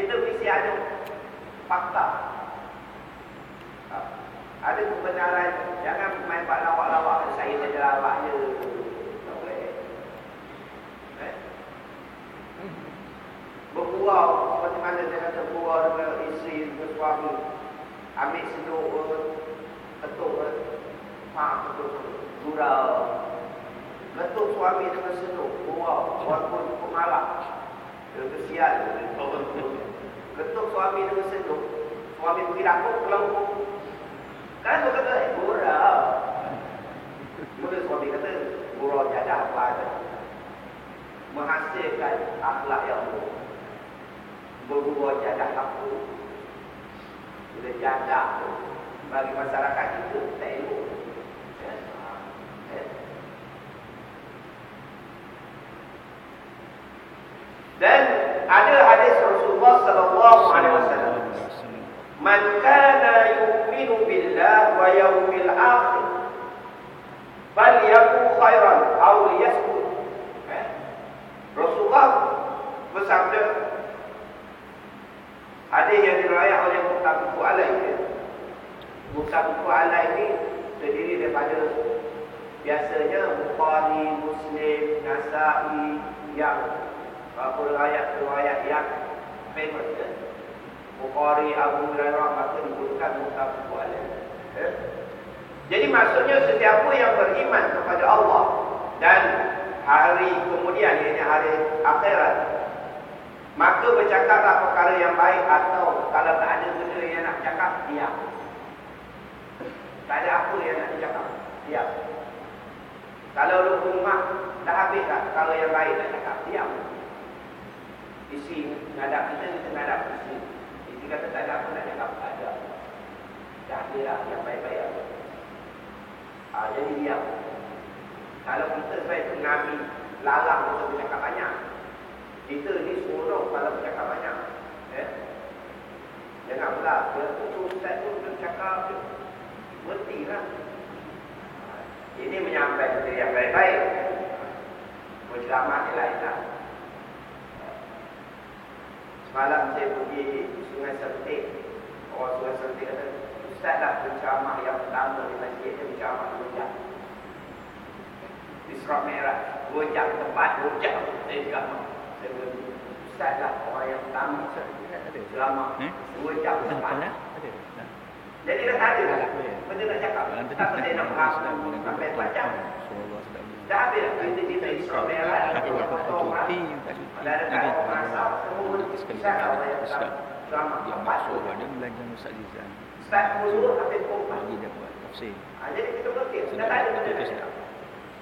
[SPEAKER 1] Kita mesti ada fakta. Ada kebenaran. Jangan main pak lawak-lawak. Saya saja lawak je. Tak boleh. Eh? Bergurau. Seperti mana saya kata bergurau dengan isteri, dengan suami. Ambil seduk pun. Ketuk pun. Mak ketuk Gurau. Ketuk suami dengan seduk. Bergurau. Walaupun pemalak. Dia kesian. Ketuk suami dengan seduk. Suami pergi dapur, kelempuk. Kan tu kata, eh, gurau. Mula suami kata, gurau jadah apa ada. Menghasilkan akhlak yang buruk. Bergurau jadah apa. Bila jadah tu, bagi masyarakat itu, tak elok. Ya. Ya. Dan ada hadis Rasulullah sallallahu alaihi wasallam Man kana yu'minu billah wa yawmil akhir falyakun khairan aw liyaskut. Eh? Rasulullah bersabda ada yang diriwayat oleh Muhammad Alaih. Ya? Muhammad Alaih ini terdiri daripada biasanya Bukhari, Muslim, Nasa'i yang riwayat-riwayat yang famous ya? Bukhari, Abu Hurairah maka digunakan mutafaq alaih. Ya? Jadi maksudnya setiapa yang beriman kepada Allah dan hari kemudian iaitu hari akhirat maka bercakaplah perkara yang baik atau kalau tak ada benda yang nak cakap diam. Tak ada apa yang nak cakap diam. Kalau rumah dah habis dah perkara yang baik nak cakap diam. Isi ngadap kita kita ngadap isi kata tak ada apa nak cakap ada. Dah ada lah yang baik-baik apa. Ha, jadi dia kalau kita sebagai pengambil lalang untuk bercakap banyak, kita ni suruh kalau bercakap banyak. Eh? Jangan pula, dia tu ustaz tu bercakap, berhenti lah. Ini menyampaikan yang baik-baik. Berceramah ni lain lah. Semalam saya pergi Sungai Sertik. Orang Sungai Sertik kata, Ustaz lah penceramah yang pertama di masjid dia penceramah dua jam. Di Merah, dua jam tempat, dua jam. Saya ceramah. Saya kata, Ustaz lah orang yang pertama ceramah
[SPEAKER 2] Eh?
[SPEAKER 1] dua jam?
[SPEAKER 2] Ada.
[SPEAKER 1] Jadi dah tak ada lah. Benda nak cakap. Tak saya nak mengaku sampai empat jam.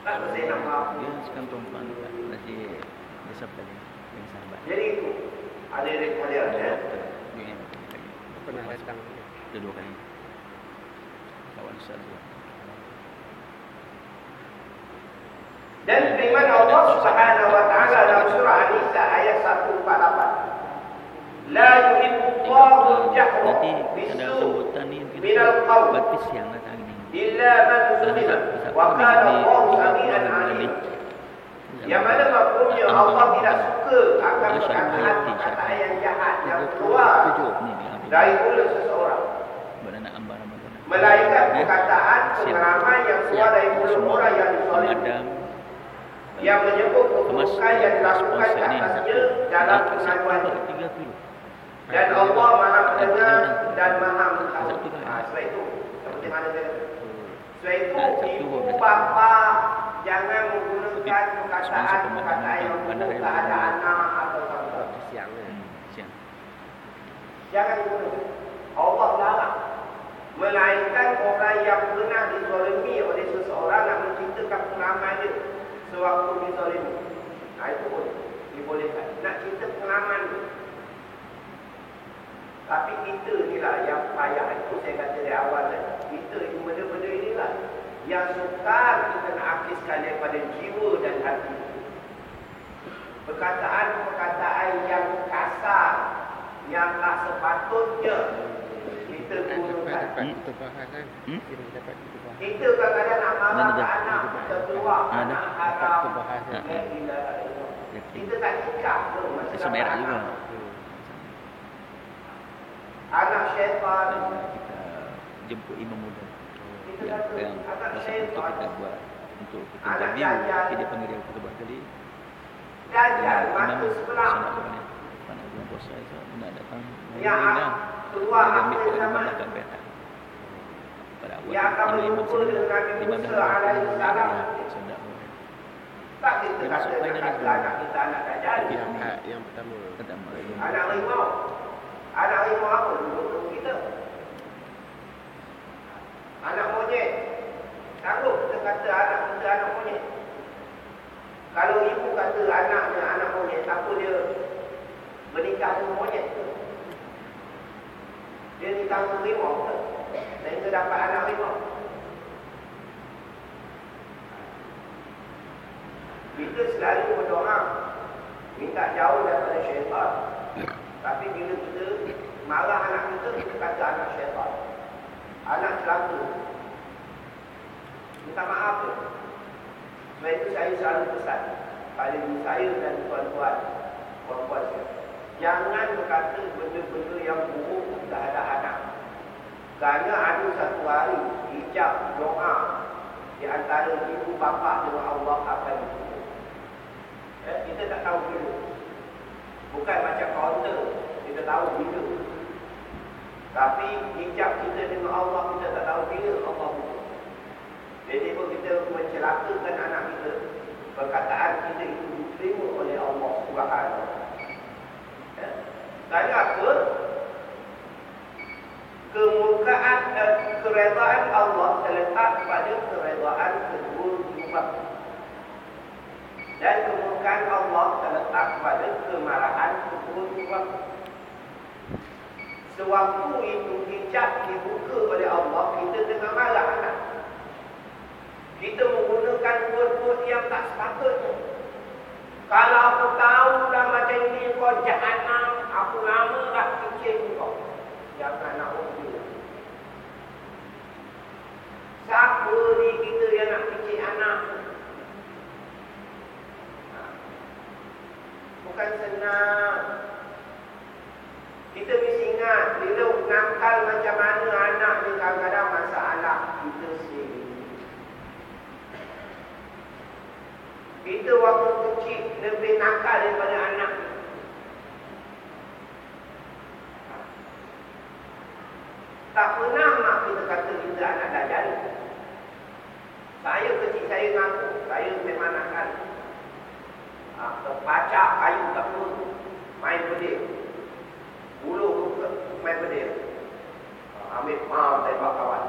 [SPEAKER 2] Dia
[SPEAKER 1] nak mengaku.
[SPEAKER 2] Dia sekarang tuan-tuan Nasi Dia siapa dia Yang sahabat
[SPEAKER 1] Jadi itu. Ada yang kalian ya.
[SPEAKER 2] Doktor UN
[SPEAKER 3] pernah datang
[SPEAKER 2] Dia dua kali Kawan Ustaz
[SPEAKER 1] Dan firman Allah Subhanahu wa taala dalam surah An-Nisa ayat 148. La yuhibbu Allahu al-jahra
[SPEAKER 2] ada
[SPEAKER 1] bis-su'
[SPEAKER 2] sambutan ni
[SPEAKER 1] minal qawl
[SPEAKER 2] Berarti siang lah ni
[SPEAKER 1] illa man zulima wa kana Allahu samian alim. Yang mana maksudnya Allah tidak suka akan perkataan-perkataan yang jahat yang keluar dari mulut seseorang. Melainkan perkataan pengalaman yang keluar dari mulut orang yang disolimi. Yang menyebut keburukan yang dilakukan
[SPEAKER 2] ni
[SPEAKER 1] atasnya dalam
[SPEAKER 2] kilo
[SPEAKER 1] dan Allah maha mendengar dan maha mengetahui. Ha, sebab itu, seperti mana saya kata. Sebab itu, ibu bapa jangan menggunakan perkataan-perkataan yang buruk kepada anak atau
[SPEAKER 3] siang ni.
[SPEAKER 2] Hmm,
[SPEAKER 1] Jangan guna. Allah larang. Melainkan orang yang pernah dizalimi oleh seseorang nak menceritakan pengalaman dia sewaktu dizalimi. Nah itu pun dibolehkan. Nak cerita pengalaman dia. Tapi kita ni lah yang payah itu saya kata dari awal tadi. Kita ini benda-benda inilah yang sukar kita nak akis sekalian pada jiwa dan hati. perkataan-perkataan yang kasar yang tak sepatutnya kita gunakan.
[SPEAKER 3] kita kan
[SPEAKER 2] Hmm?
[SPEAKER 3] kita dapat kita
[SPEAKER 1] Kita kadang-kadang nak marah ke
[SPEAKER 2] dah?
[SPEAKER 1] anak kita keluar anak haram.
[SPEAKER 3] kita
[SPEAKER 2] Ha.
[SPEAKER 1] Ya. Kita tak nikah tu masa
[SPEAKER 2] Besar merah juga.
[SPEAKER 1] anak.
[SPEAKER 3] Hmm.
[SPEAKER 1] Anak syaitan.
[SPEAKER 2] Kita jemput imam muda.
[SPEAKER 1] Kita
[SPEAKER 2] Yang,
[SPEAKER 1] kata
[SPEAKER 2] yang
[SPEAKER 1] anak
[SPEAKER 2] masa untuk
[SPEAKER 1] syaitan.
[SPEAKER 2] kita buat untuk kita
[SPEAKER 1] Anak
[SPEAKER 2] interview.
[SPEAKER 1] jajan.
[SPEAKER 2] Dia panggil dia kita buat kali.
[SPEAKER 1] Dajjal mata
[SPEAKER 2] saya
[SPEAKER 1] sebelah.
[SPEAKER 2] Mana bulan puasa saya nak datang. Lah.
[SPEAKER 1] keluar
[SPEAKER 2] ambil
[SPEAKER 1] akhir
[SPEAKER 2] pada
[SPEAKER 1] zaman.
[SPEAKER 2] imam akan berat. Pada awal
[SPEAKER 1] Yang akan berjumpa dengan Nabi Musa alaihi salam. Tak kita kata nak anak kita anak dajjal.
[SPEAKER 3] yang hak yang pertama
[SPEAKER 2] lagi.
[SPEAKER 1] Anak rimau. Anak rimau apa? Duduk kita. Anak monyet. Sanggup kita kata anak kita anak monyet. Kalau ibu kata anaknya anak monyet, apa dia menikah dengan monyet? Dia nikah dengan rimau ke? Sehingga dapat anak rimau. Kita selalu berdoa minta jauh daripada syaitan. Tapi bila kita marah anak kita, kita kata anak syaitan. Anak celaka. Minta maaf tu. Sebab itu saya selalu pesan pada diri saya dan tuan-tuan, puan-puan saya. Jangan berkata benda-benda yang buruk terhadap anak. Kerana ada satu hari, hijab doa di antara ibu bapa dengan Allah akan ditutup. Ya, kita tak tahu bila. Bukan macam kaunter, kita tahu bila. Tapi hijab kita dengan Allah, kita tak tahu bila Allah buka. Jadi pun kita mencelakakan anak kita. Perkataan kita itu diterima oleh Allah Subhanahu ya. Kerana apa? Kemurkaan dan keredaan Allah terletak pada keredaan kedua jubah. Dan kemurkaan Allah terletak pada kemarahan kedua jubah. Sewaktu itu hijab dibuka oleh Allah, kita tengah marah anak. Kita menggunakan word-word yang tak sepatutnya. Kalau aku tahu dah macam ni kau jahanam, aku lama dah kecil kau. Jangan nak uji. Siapa ni kita yang nak kecil anak? Ha. Bukan senang. Kita mesti ingat, bila nakal macam mana anak ni kadang-kadang masalah kita sendiri. Kita waktu kecil lebih nakal daripada anak. Tak pernah mak kita kata kita anak dajjal. Saya kecil saya ngaku, saya memang nakal. Ha, terpacak kayu tak pun, main pedih. Bulu main pedih. Ha, ambil pam tembak kawan.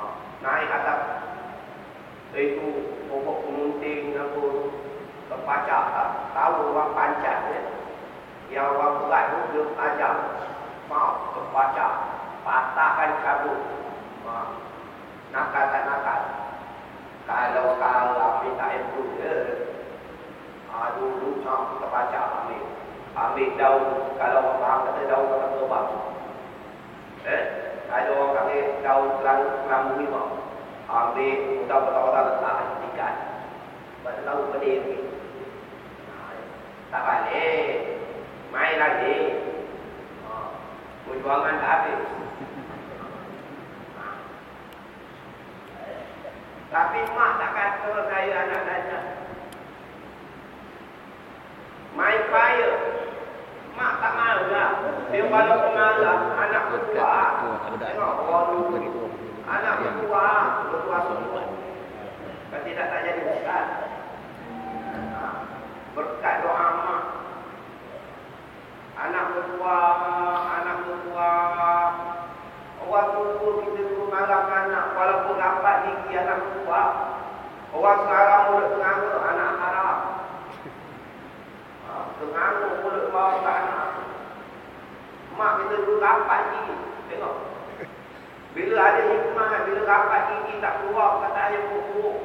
[SPEAKER 1] Ha, naik atas itu pokok penunting apa terpacak tak tahu orang pancat ya. yang orang berat tu dia ajar mau terpacak patahkan cabut ha. nakal tak nakal? Kalau kau ambil tak improve dia ha, dulu ha, terpacak ambil. Ambil daun. Kalau orang kata daun kata terbang eh? Ada orang kata daun kelang kelang rimau ambil mudah bertawar letak ikan Baca tahu pedih ni. Tak balik. Main lagi. ha. Perjuangan tak habis. Ha. tapi mak tak kata saya anak dajjal main fire. Mak tak marah. Dia walaupun marah anak bertuah tengok orang dulu Anak bertua, bertua semua. Kan tidak tak jadi ustaz. Ha, Berkat doa mak. Anak bertua, anak bertua. Orang tua kita dulu marah anak walaupun anak bertua. Orang sekarang mulut tenganga, anak haram. Ha, Tenganga mulut bawa ke anak. Mak kita dulu dapat gigi. Tengok. Bila ada hikmah, bila rapat gigi tak keluar, kata ayah buruk.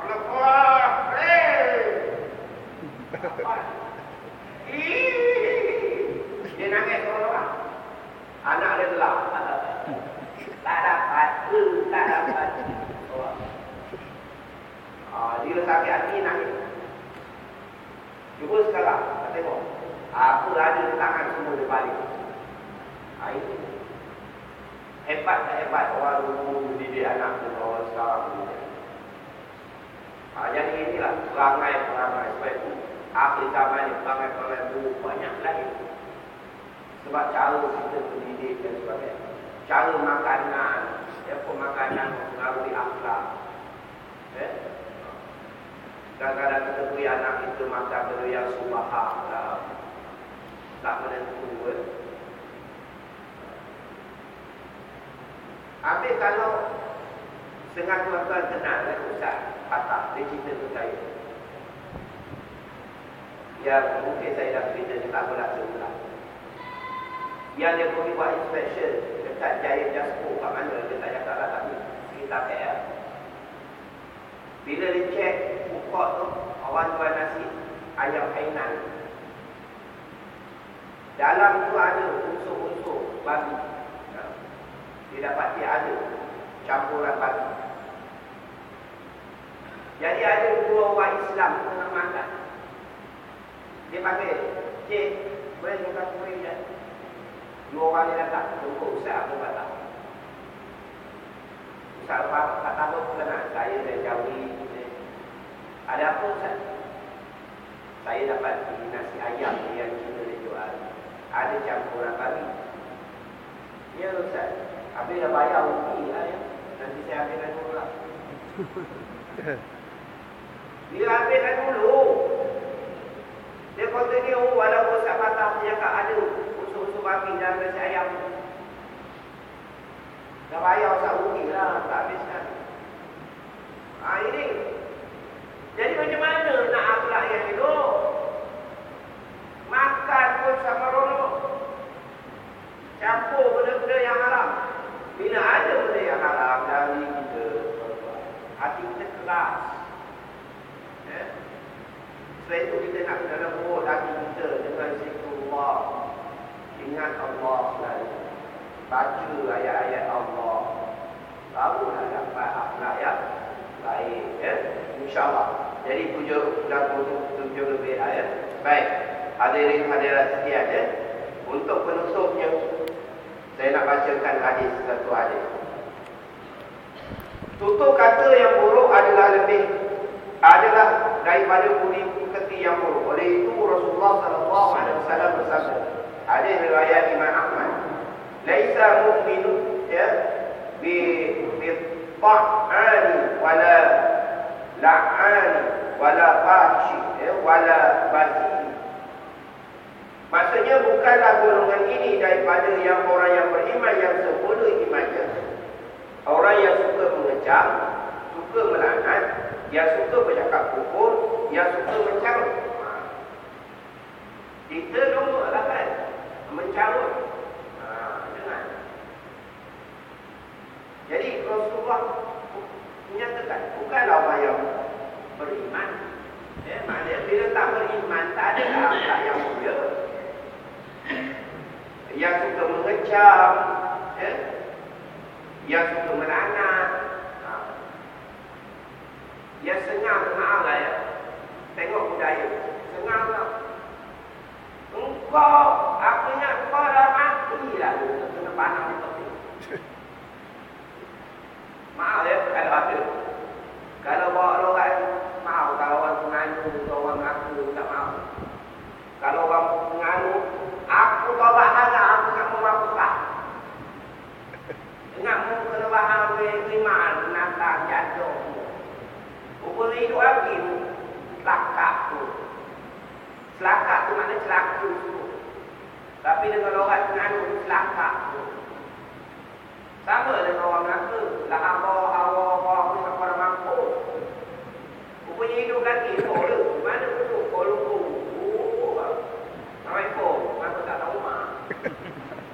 [SPEAKER 1] Kalau keluar, eh. Apa? Ih, Dia nangis seorang-orang. Anak dia gelap. Tak dapat. eh, Tak dapat. Oh. Ah, dia sakit hati nangis. Cuba sekarang, kita tengok. Ada di tangan semua dia balik. Ah, itu. Hebat tak hebat orang dulu mendidik anak tu orang sekarang ni. Ha, jadi inilah perangai-perangai sebab itu akhir zaman ni perangai-perangai buruk banyak lagi. Sebab cara kita mendidik dan sebagainya. Cara makanan, ya, pemakanan mempengaruhi akhlak. Ya? Kadang-kadang kita beri anak kita makan benda yang subahah lah. Tak menentu. Ya? Habis kalau Setengah tuan-tuan kenal kan Ustaz Patah Dia cerita ke saya Ya mungkin saya dah cerita Dia tak seulang Yang dia pergi buat inspection Dekat Jaya Jaspo Kat mana dia tak cakap lah tapi Sekitar KL Bila dia cek Pukul tu Orang jual nasi Ayam hainan Dalam tu ada unsur-unsur babi dia dapat dia ada campuran bagi. Jadi ada dua orang Islam tengah makan. Dia panggil, Cik, boleh minta kuih tak? Dua orang dia datang, tunggu Ustaz Abu Bakar. Ustaz Abu Bakar tak tahu pun saya dari Jawi. Ada apa Ustaz? Saya dapat nasi ayam yang kita jual. Ada campuran bagi. Ya Ustaz, Habis dah bayar rugi lah ya. Nanti saya habiskan dulu lah. Dia habiskan dulu. Dia continue walaupun Ustaz Fatah dia cakap ada babi dalam nasi ayam. Dah bayar Ustaz rugi lah. Tak habiskan. Ha, ini. Jadi macam mana nak akhlak yang hidup? Makan pun sama ronok. Campur benda-benda yang haram. Bila ada benda yang haram dari kita, hati kita keras. Eh? Sebab itu kita nak dalam urut hati kita dengan zikrullah. Ingat Allah selalu. Baca ayat-ayat Allah. Barulah dapat akhlak yang baik. Ya? InsyaAllah. Jadi tujuh dan tujuh lebih ayat. Baik. Hadirin hadirat sekian ya. Untuk penutupnya saya nak bacakan hadis satu hadis. Tutur kata yang buruk adalah lebih adalah daripada budi pekerti yang buruk. Oleh itu Rasulullah sallallahu alaihi wasallam bersabda. Hadis riwayat Imam Ahmad. Laisa mu'minu ya bi bi ta'an wala la'an wala fahsy ya wala bazi. Maksudnya bukanlah golongan ini daripada yang orang yang beriman yang sempurna imannya. Orang yang suka mengecam, suka melanat, yang suka bercakap kufur, yang suka mencari. Ha. Kita nombor lah kan mencabut ha, dengan. Jadi Rasulullah menyatakan bukanlah orang yang beriman. Ya, maknanya bila tak beriman tak ada apa yang mulia. Yang suka mengecam ya, yang suka meranak ha, yang sengar ha, maaf lah ya. Tengok budaya. Sengar lah. Engkau, aku ingat kau dah mati lah. Kena panah di tepi. Maaf ya, kalau ada. Kalau bawa orang, maaf kalau orang mengandung, orang mengaku, tak maaf. Kalau orang mengandung, Aku kau bahan aku nak mewakufah. Ingat mu kena bahan beriman, nantang jatuh. Upur hidup lagi selakak tu. Selakak tu maknanya celaka Tapi dengan lorat penganut tu celaka tu. Sama dengan orang Melaka. Lah Allah, Allah, Allah ni tak pernah mampu Rupanya hidup lagi tu Mana tu? Kuala Lumpur. Oh, oh, oh. Assalamualaikum Kenapa tak tahu mak?